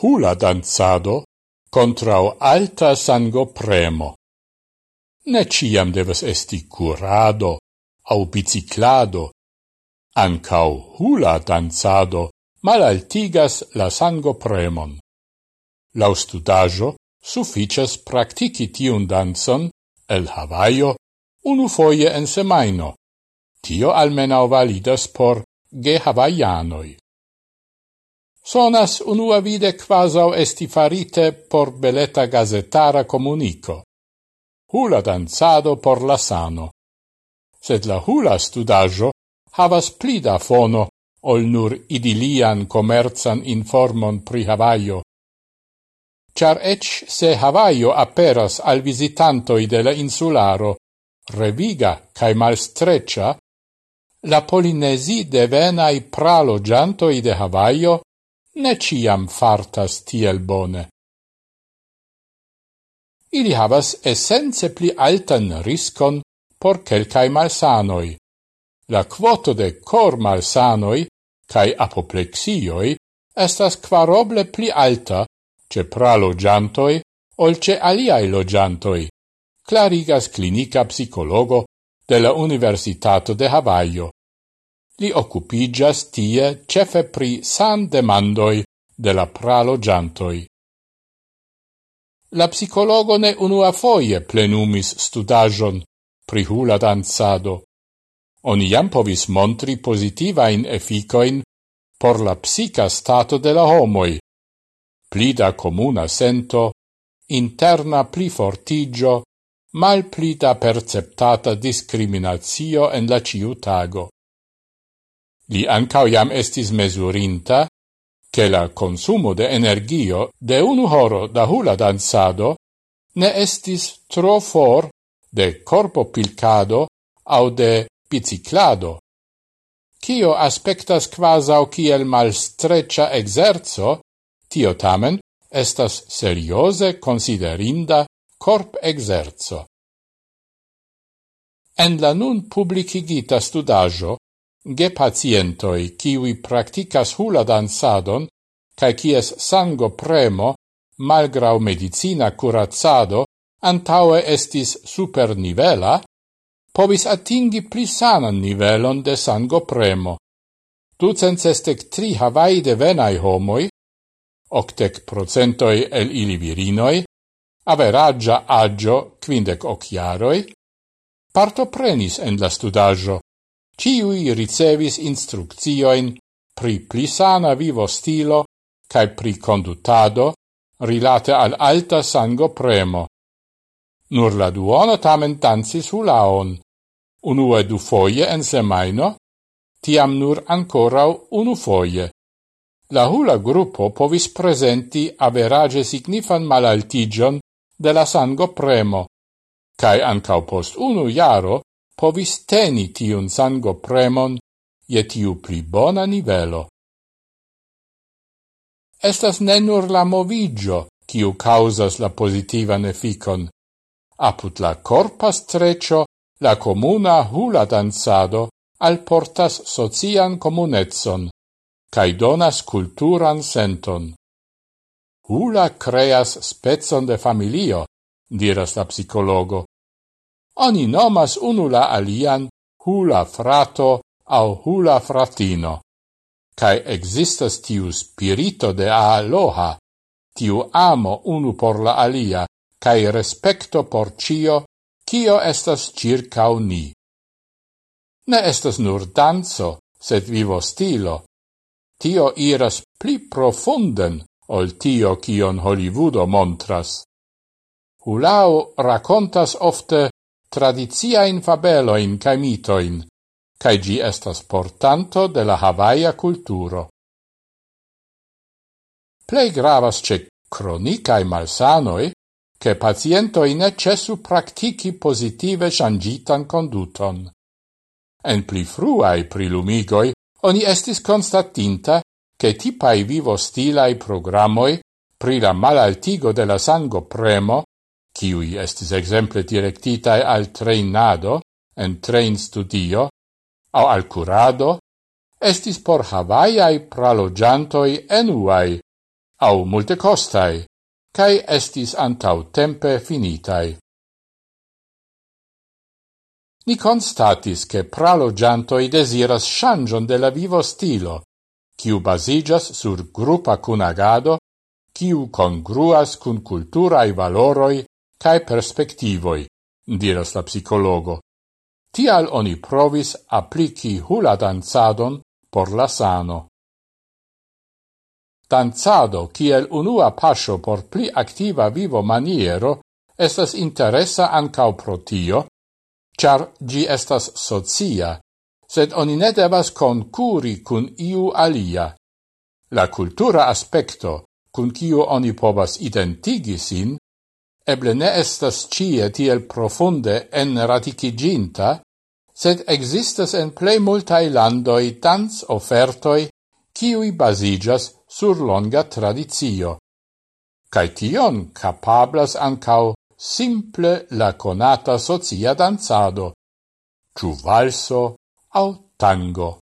hula danzado contrao alta sango premo. Ne ciam devas esti curado au biciclado, ancau hula danzado malaltigas la sango premon. Lau studajo sufficias practici tiun danzon el Havaio unu foie en semaino. Tio almenau validas por ge havaianoi sonas unua vide quasau esti farite por beleta gazetara comunico. Hula danzado por la sano. Sed la hula studaggio havas plida fono ol nur idilian comerzan informon pri Havaio. Char ec se Havaio aperas al visitantoi de la insularo, reviga cae malstreccia, la polinesi devenai pralogiantoi de Havaio ne ciam fartas tiel bone. Ili havas essence pli altan riscon por quelcae malsanoi. La quoto de cor malsanoi cae apoplexioi estas quaroble pli alta ce pralogiantoi ol ce aliai logiantoi, clarigas clinica psicologo de la Universitato de Havaio li occupigas tie cefe pri san demandoi de la pralogiantoi. La psicologo ne unua foie plenumis studajon pri hula danzado. Oni jam povis montri positiva in efficoin por la psica stato de la homoi. Plida comuna sento, interna pli fortigio, mal plida perceptata discriminatio en la ciutago. Li ancao jam estis mesurinta che la consumo de energio de unu horo da hula danzado ne estis tro for de corpo pilcado au de biciclado. Cio aspectas quasau kiel malstreccia exerzo, tio tamen estas seriose considerinda corp exerzo. En la nun publicigita studajo Ge pacientoi, kiwi practicas hula dansadon, cae cies sango premo, malgrau medicina curazzado, antaue estis super nivela, povis atingi pli sanan nivelon de sango premo. Ducentestec tri Havai de venai homoi, octec procentoi el ili virinoi, averagia agio quindec occhiaroi, partoprenis en la studaggio, Ciui ricevis instructioin pri plisana vivo stilo cae pri condutado rilate al alta sango premo. Nur la duono tamen dansis hulaon, unue du foie en semaino, tiam nur ancorau unu foie. La hula gruppo povis presenti average signifan malaltigion de la sango premo, cae ancau post unu iaro povis teni tiun sango premon je tiu pli bona nivelo. Estas ne nur la movigio, kiu causas la positivan efficon, Aput la corpa streccio, la comuna hula danzado alportas socian comunetson, cae donas culturan senton. Hula creas spezon de familio, diras la psicologo, Oni nomas unu la alian hula frato au hula fratino. Cae existas tiu spirito de aloha, tiu amo unu por la alia, cae respecto por cio, cio estas circa ni. Ne estas nur danzo, sed vivo stilo. Tio iras pli profunden ol tio cion Hollywoodo montras. Hulao racontas ofte tradiziain fabeloin cae mitoin, cae gi estas portanto de la Havaia culturo. Plei gravas ce cronicae malsanoi, che pacientoi ne cesu practici positive changitan conduton. En pli fruai prilumigoi, oni estis constatinta che tipai vivo stilai programoi pri la malaltigo de la sango premo kiui estis exemple directitae al treinado en train studio au al curado, estis por havaiai pralogiantoi enuai au multecostai, cae estis antau tempe finitai. Ni constatis che pralogiantoi desiras changion de la vivo stilo, kiu basigas sur gruppa cunagado, kiu congruas cun culturae valoroi cae perspectivoi, diras la psicologo. Tial oni provis applici hula danzadon por la sano. Danzado, kiel unua pascio por pli activa vivo maniero, estas interesa ancau pro tio, char gi estas socia, sed oni ne devas concuri cun iu alia. La cultura aspecto, cun kiu oni povas identigi sin, eble ne estas cie tiel profunde en radiciginta, sed existas en plei multai landoi tans offertoi kiui basigas sur longa tradizio. Cai tion capablas ancau simple la conata socia danzado, ciu valso au tango.